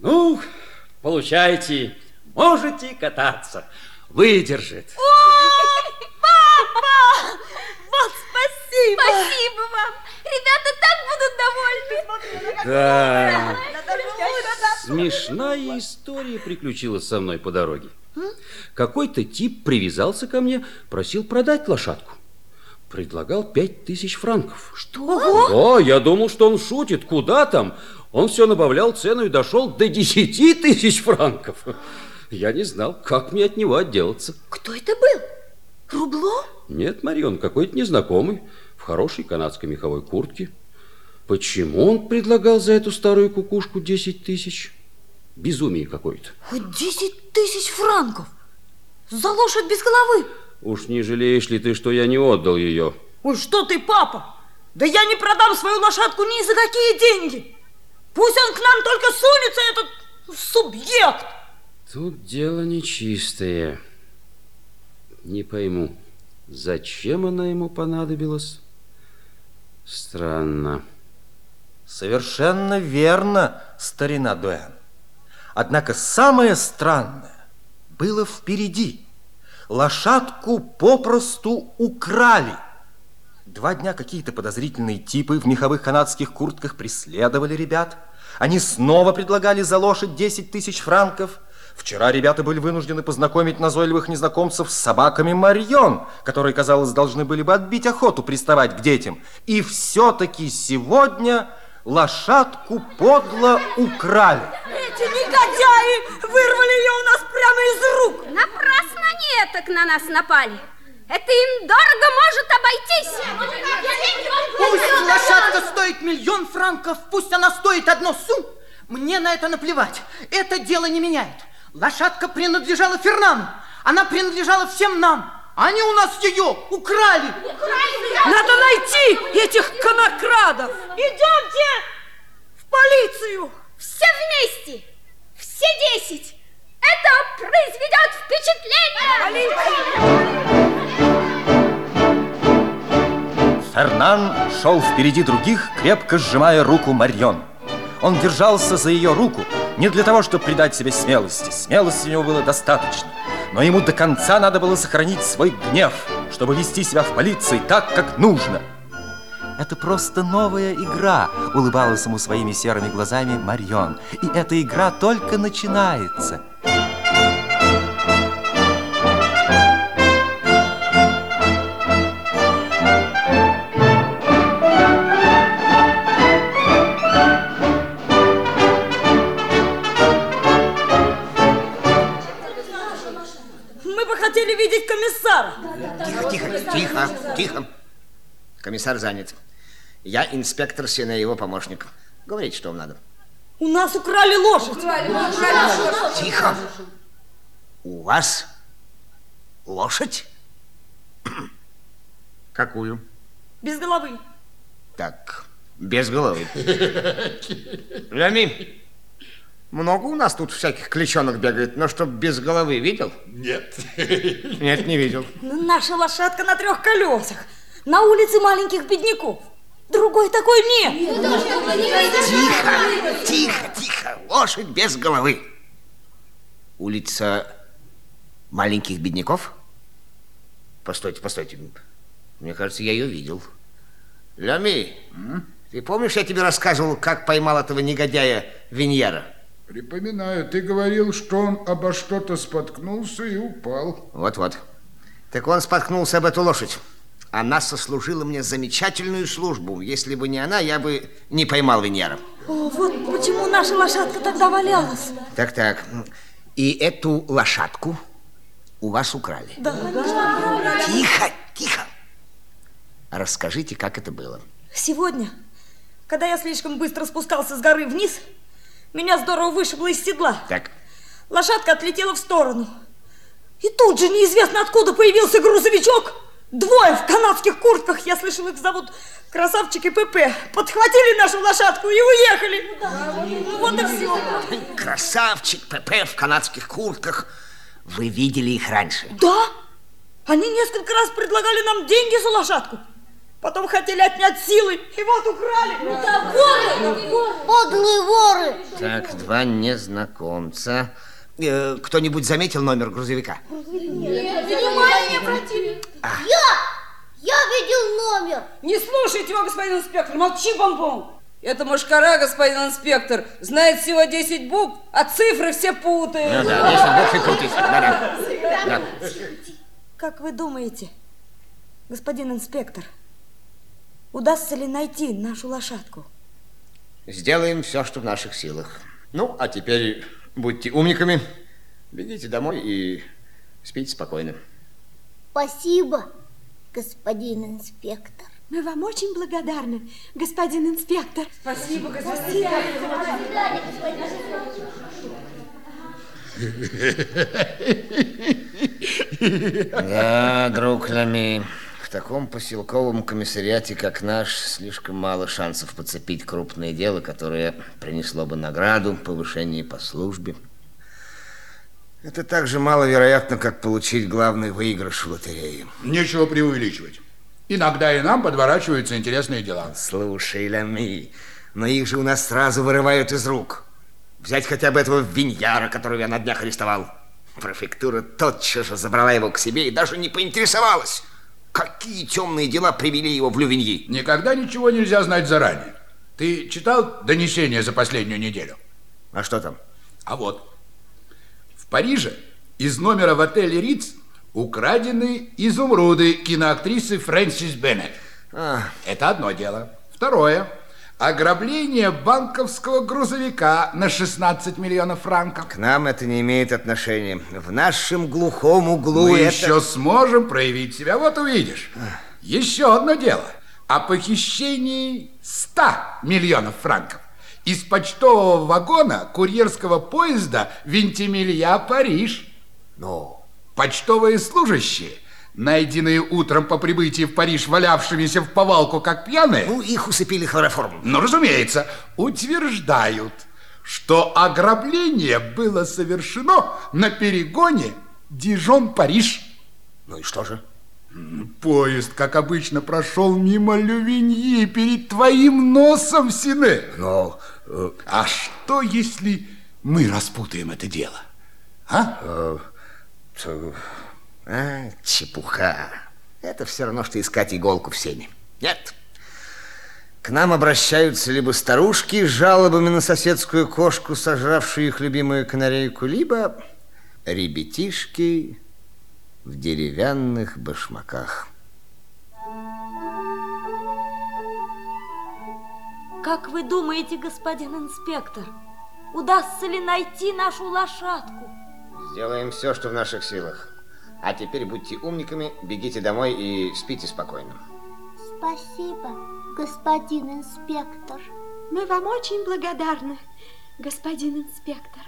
Ну, получайте, можете кататься. Выдержит. Ой, папа! Вот спасибо! Спасибо вам! Ребята так будут довольны! Да. Смешная история приключилась со мной по дороге. Какой-то тип привязался ко мне, просил продать лошадку. Предлагал пять тысяч франков. Что? Да, я думал, что он шутит. Куда там? Он все набавлял цену и дошел до десяти тысяч франков. Я не знал, как мне от него отделаться. Кто это был? Рубло? Нет, Марион, какой-то незнакомый, в хорошей канадской меховой куртке. Почему он предлагал за эту старую кукушку 10 тысяч? Безумие какое-то. Десять тысяч франков? За лошадь без головы? Уж не жалеешь ли ты, что я не отдал ее? Ой, что ты, папа? Да я не продам свою лошадку ни за какие деньги. Пусть он к нам только сунется, этот субъект. Тут дело нечистое. Не пойму, зачем она ему понадобилась? Странно. Совершенно верно, старина Дуэн. Однако самое странное было впереди. Лошадку попросту украли. Два дня какие-то подозрительные типы в меховых канадских куртках преследовали ребят. Они снова предлагали за лошадь 10 тысяч франков. Вчера ребята были вынуждены познакомить назойливых незнакомцев с собаками Марьон, которые, казалось, должны были бы отбить охоту приставать к детям. И все-таки сегодня лошадку подло украли. Эти негодяи вырвали ее у нас прямо из рук. Напрасно они так на нас напали. Это им дорого может обойтись. Пусть лошадка стоит миллион франков, пусть она стоит одно су. Мне на это наплевать. Это дело не меняет. Лошадка принадлежала Фернану. Она принадлежала всем нам. Они у нас ее украли. Надо найти этих конокрадов. Идемте в полицию. Все вместе. Все десять. Это произведет впечатление. Фернан шел впереди других, крепко сжимая руку Марьон. Он держался за ее руку не для того, чтобы придать себе смелости. Смелости у него было достаточно. Но ему до конца надо было сохранить свой гнев, чтобы вести себя в полиции так, как нужно. Это просто новая игра, улыбалась ему своими серыми глазами Марьон. И эта игра только начинается. Тихо. Комиссар занят. Я инспектор Сена, его помощник. Говорите, что вам надо. У нас украли лошадь. Тихо. У вас лошадь? Какую? Без головы. Так, без головы. Лями, много у нас тут всяких клещенок бегает, но чтоб без головы видел? Нет. Нет, не видел. Наша лошадка на трех колесах. На улице маленьких бедняков. Другой такой нет. Тихо, тихо, тихо. Лошадь без головы. Улица маленьких бедняков? Постойте, постойте. Мне кажется, я ее видел. Лями, ты помнишь, я тебе рассказывал, как поймал этого негодяя Виньера? Припоминаю, ты говорил, что он обо что-то споткнулся и упал. Вот-вот. Так он споткнулся об эту лошадь. Она сослужила мне замечательную службу. Если бы не она, я бы не поймал Виньера. О, вот почему наша лошадка тогда валялась. Так-так. И эту лошадку у вас украли. Да. Тихо, тихо. Расскажите, как это было. Сегодня, когда я слишком быстро спускался с горы вниз, меня здорово вышибло из седла. Так, Лошадка отлетела в сторону. И тут же неизвестно откуда появился грузовичок. Двое в канадских куртках, я слышал, их зовут красавчики ПП. Подхватили нашу лошадку и уехали. Ну вот и все. красавчик ПП в канадских куртках. Вы видели их раньше? Да, они несколько раз предлагали нам деньги за лошадку. Потом хотели отнять силы, и вот украли. Да воры! Подлые воры! Так, два незнакомца. Э, Кто-нибудь заметил номер грузовика? Внимание обратили. Я! Я видел номер. Не слушайте его, господин инспектор, молчи, бомбом. Это мушкара, господин инспектор. Знает всего 10 букв, а цифры все путает. Ну да, если бог и путать. Да-да. Да. Как вы думаете, господин инспектор, удастся ли найти нашу лошадку? Сделаем все, что в наших силах. Ну, а теперь будьте умниками, бегите домой и спите спокойно. Спасибо, господин инспектор. Мы вам очень благодарны, господин инспектор. Спасибо, господин Да, друг Лами, в таком поселковом комиссариате, как наш, слишком мало шансов подцепить крупное дело, которое принесло бы награду, повышение по службе. Это так же маловероятно, как получить главный выигрыш в лотерее. Нечего преувеличивать. Иногда и нам подворачиваются интересные дела. Слушай, Лами, но их же у нас сразу вырывают из рук. Взять хотя бы этого Виньяра, которого я на днях арестовал. Префектура тотчас же забрала его к себе и даже не поинтересовалась, какие темные дела привели его в Лювиньи. Никогда ничего нельзя знать заранее. Ты читал донесение за последнюю неделю? А что там? А вот. В Париже из номера в отеле Риц украдены изумруды киноактрисы Фрэнсис Беннет. А, Это одно дело. Второе. Ограбление банковского грузовика на 16 миллионов франков. к нам это не имеет отношения. В нашем глухом углу Мы это... еще сможем проявить себя, вот увидишь. Еще одно дело. О похищении 100 миллионов франков. Из почтового вагона курьерского поезда Вентимилья-Париж. Ну, Почтовые служащие, найденные утром по прибытии в Париж валявшимися в повалку как пьяные, ну, их усыпили хлороформом. ну, разумеется, утверждают, что ограбление было совершено на перегоне Дижон-Париж. Ну и что же? Поезд, как обычно, прошел мимо Лювиньи перед твоим носом, Сине. Но... э, А что, если мы распутаем это дело? А? т- а, чепуха. Это все равно, что искать иголку в сене. Нет. К нам обращаются либо старушки с жалобами на соседскую кошку, сожравшую их любимую канарейку, либо ребятишки в деревянных башмаках. Как вы думаете, господин инспектор, удастся ли найти нашу лошадку? Сделаем все, что в наших силах. А теперь будьте умниками, бегите домой и спите спокойно. Спасибо, господин инспектор. Мы вам очень благодарны, господин инспектор.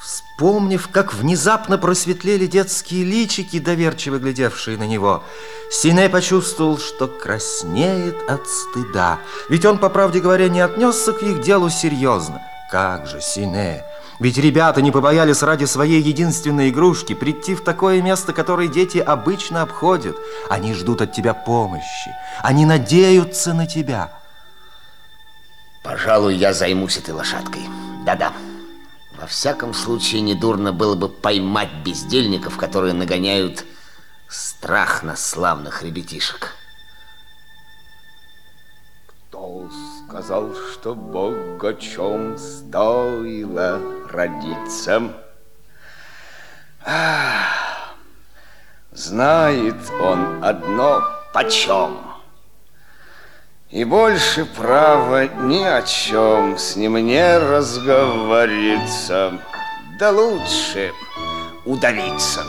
Вспомнив, как внезапно просветлели детские личики, доверчиво глядевшие на него, Сине почувствовал, что краснеет от стыда. Ведь он, по правде говоря, не отнесся к их делу серьезно. Как же, Сине? Ведь ребята не побоялись ради своей единственной игрушки прийти в такое место, которое дети обычно обходят. Они ждут от тебя помощи. Они надеются на тебя. Пожалуй, я займусь этой лошадкой. Да-да. Во всяком случае, недурно было бы поймать бездельников, которые нагоняют страх на славных ребятишек. Кто сказал, что богачом стоило родиться? Знает он одно почем. И больше права ни о чем с ним не разговориться. Да лучше удалиться.